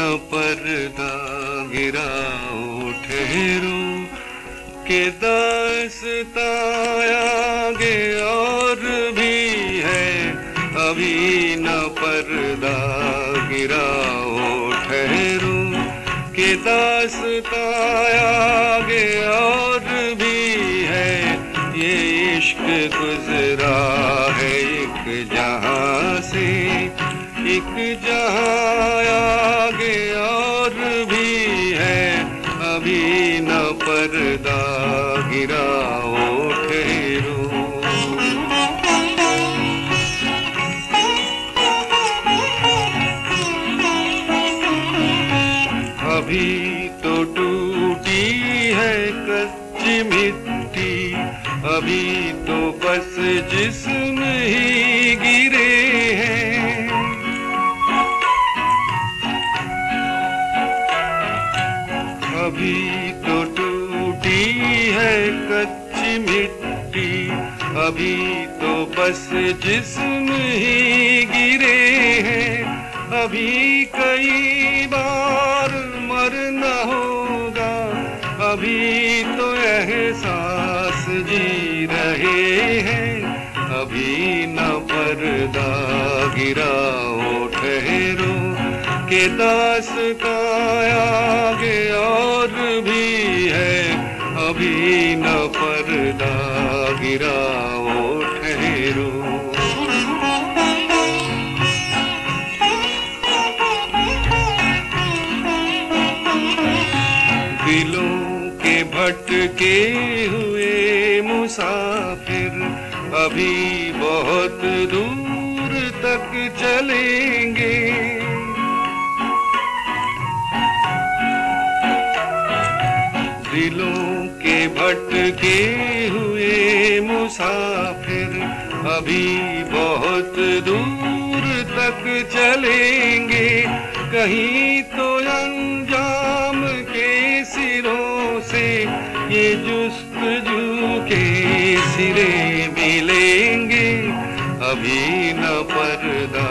न पर्दा गिरा ठहरो, के दस्तायागे और भी है, अभी न पर्दा गिरा ठहरो, के दस्तायागे और भी है, ये इश्क गुजरा है एक जहाँ से। एक जहाँ और भी है, अभी न पर्दा गिराओ ठहरू अभी तो टूटी है कच्ची मिट्टी, अभी तो बस जिसम ही गिरे हैं। अभी तो बस जिस्म ही गिरे हैं। अभी कई बार मरना होगा। अभी तो एहसास जी रहे हैं। अभी न पर्दा गिराओ ठहरो। के दास का भटके हुए मुसाफिर अभी बहुत दूर तक चलेंगे। दिलों के भटके हुए मुसाफिर अभी बहुत दूर तक चलेंगे। कहीं तो अंजाम जुस्तजू के सिरे मिलेंगे, अभी न पर्दा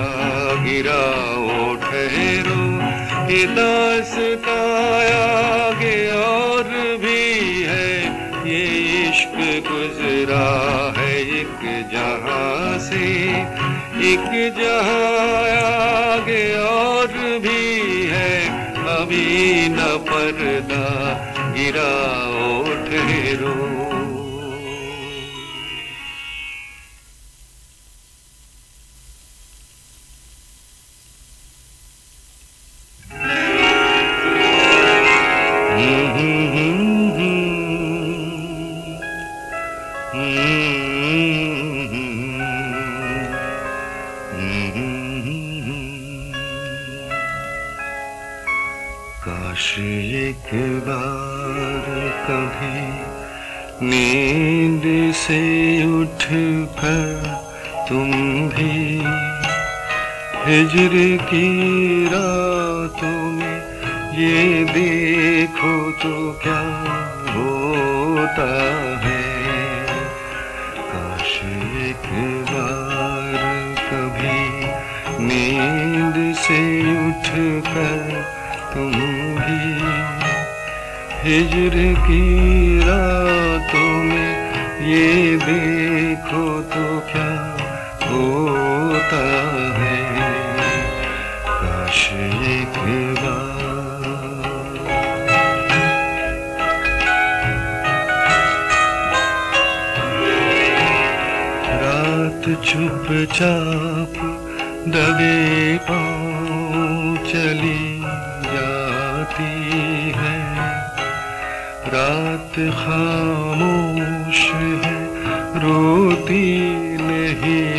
गिराओ ठहरो कि दासता आगे और भी है, ये इश्क गुजरा है एक जहाँ से। एक जहाँ आगे और भी है, अभी न पर्दा गिराओ ठहरो हिजर की रातों में, ये देखो तो क्या होता है। काश एक बार कभी नींद से उठ कर तुम भी हिजर की रातों में ये देखो तो क्या चुपचाप दबे पाँव चली जाती है। रात खामोश है रोती नहीं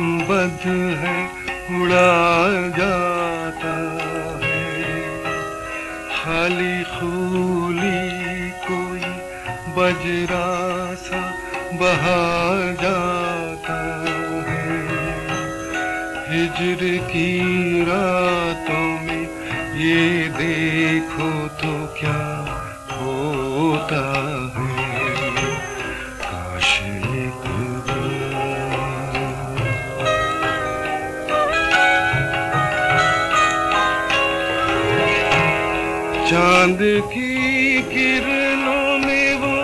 गुंबद है उड़ा जाता है। खाली खूली कोई बजरा सा बहा जाता है। हिजर की रातों में ये देखो चाँद की किरणों में वो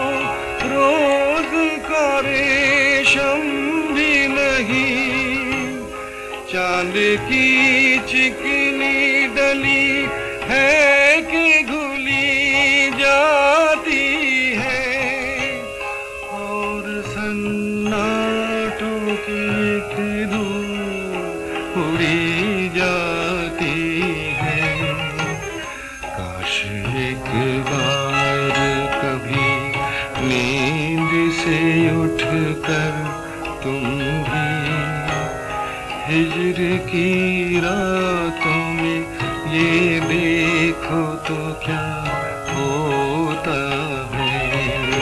रोज का रेशम भी नहीं। चाँद की रातों में ये देखो तो क्या होता है?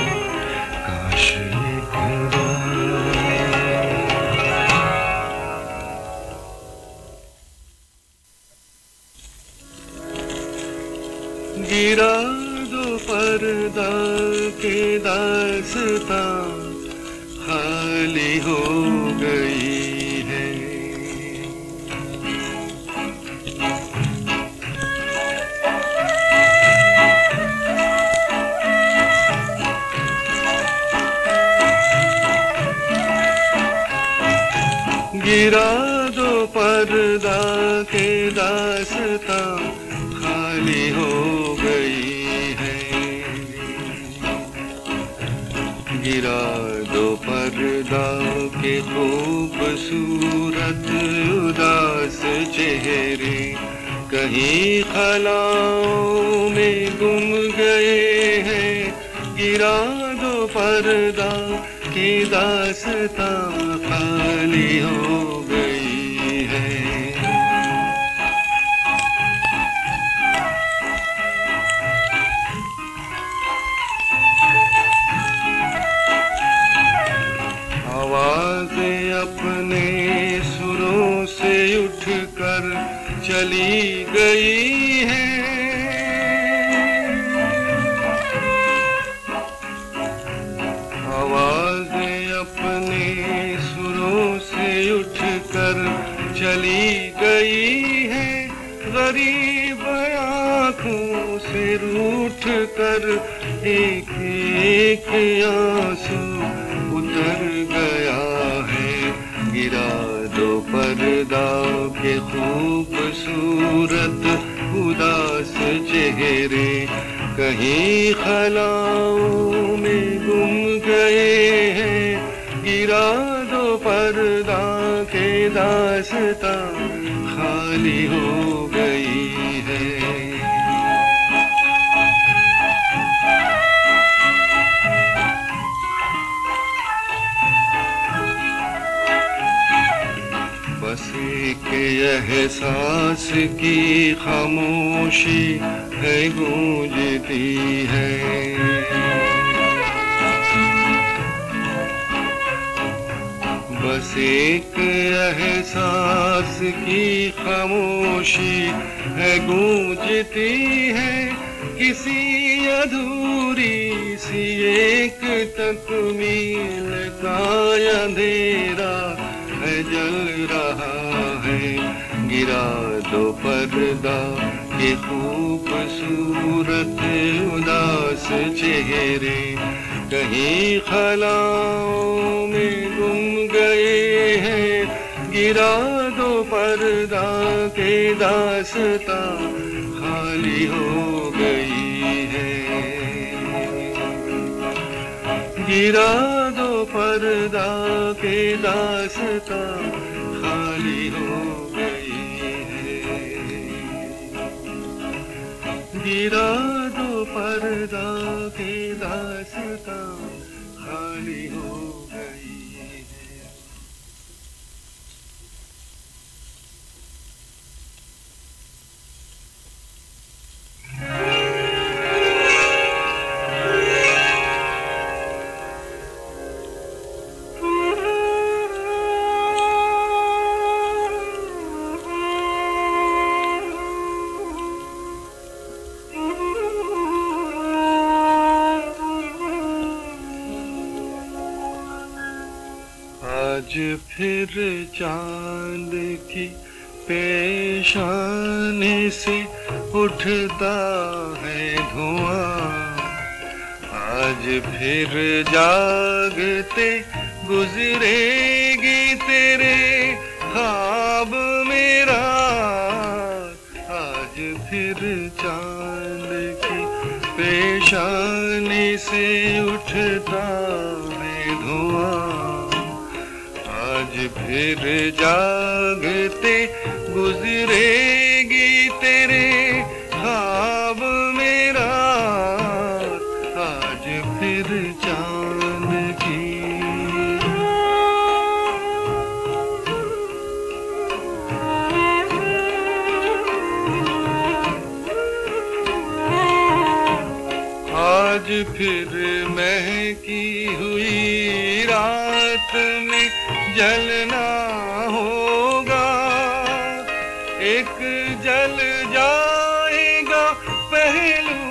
काश गिरा दो पर्दा के दासता, खाली हो गई गिरा दो पर्दा के दासता खाली हो गई है। गिरा दो पर्दा के खूबसूरत, उदास चेहरे, कहीं खलाओं में गुम गए हैं। गिरा दो पर्दा की दासता खाली हो गई है। आवाज़ अपने सुरों से उठकर चली उठकर चली गई है। गरीब आँखों से रूठ कर एक एक आँसू उतर गया है। गिरा दो पर्दा के खूबसूरत, उदास चेहरे कहीं खलाओं में गुम गए हैं। गिरा दासता खाली हो गई है। बस एक एहसास की खामोशी है गूंजती है। बस एक एहसास की खामोशी है, गूंजती है किसी अधूरी सी एक तकमील का अंधेरा है, जल रहा है। गिरा दो पर्दा के खूबसूरत उदास चेहरे कहीं खलाओं में गुम गए हैं। गिरा दो पर्दा के दासता खाली हो गई है। गिरा दो पर्दा के दासता खाली हो गई है। गिरा दो पर्दा के दासता खाली हो फिर चाँद की पेशानी से उठता है धुआँ। आज फिर जागते गुजरेगी तेरे खाब मेरा। आज फिर चाँद की पेशानी से उठता फिर जागते गुजरेगी तेरे खाब मेरा। आज फिर चाँद की। आज फिर महकी हुई रात में जलना होगा, एक जल जाएगा, पहलू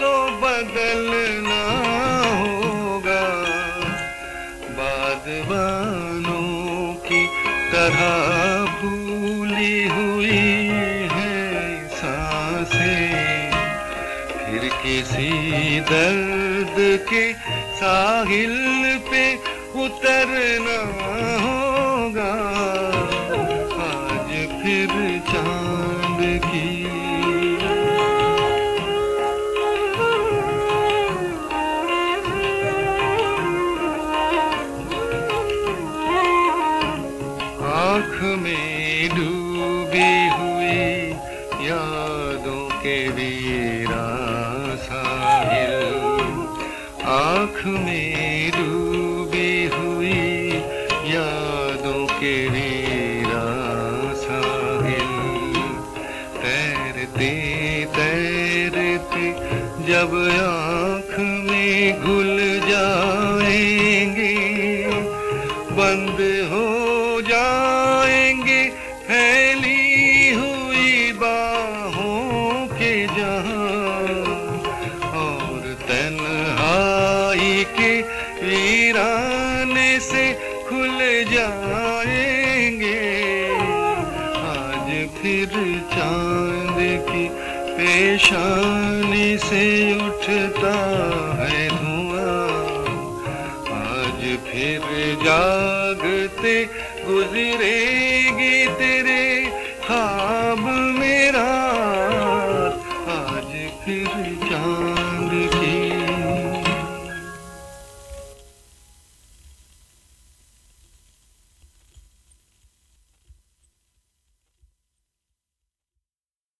तो बदलना होगा। बादबानों की तरह भूली हुई है साँसें, फिर किसी दर्द के साहिल पे उतरना होगा। आज फिर चाँद की। आँख में डूबी हुई बंद हो जाएँगे, फैली हुई बाहों के जहाँ। और तन तन्हाई के वीराने से खुल जाएँगे। आज फिर चाँद की पेशानी जागते गुजरेगी तेरे